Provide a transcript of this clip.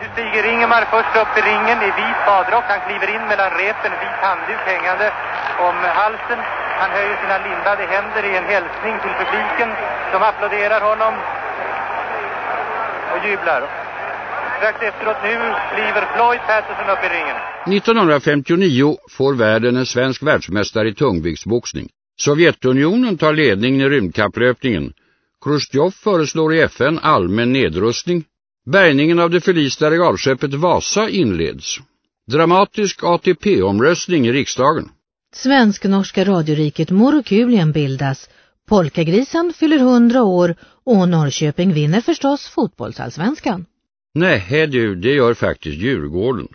Nu stiger Ingemar först upp i ringen i vit badrock. Han kliver in mellan repen, vit handduk hängande om halsen. Han höjer sina lindade händer i en hälsning till publiken som applåderar honom och jublar. Strax efteråt nu kliver Floyd Patterson upp i ringen. 1959 får världen en svensk världsmästare i tungviktsboxning. Sovjetunionen tar ledningen i rymdkapplöpningen. Khrushchev föreslår i FN allmän nedrustning. Bärgningen av det förlista regalskeppet Vasa inleds. Dramatisk ATP-omröstning i riksdagen. Svensk-norska radioriket Morokulien bildas. Polkagrisen fyller 100 år och Norrköping vinner förstås fotbollsallsvenskan. Nej du, det gör faktiskt Djurgården.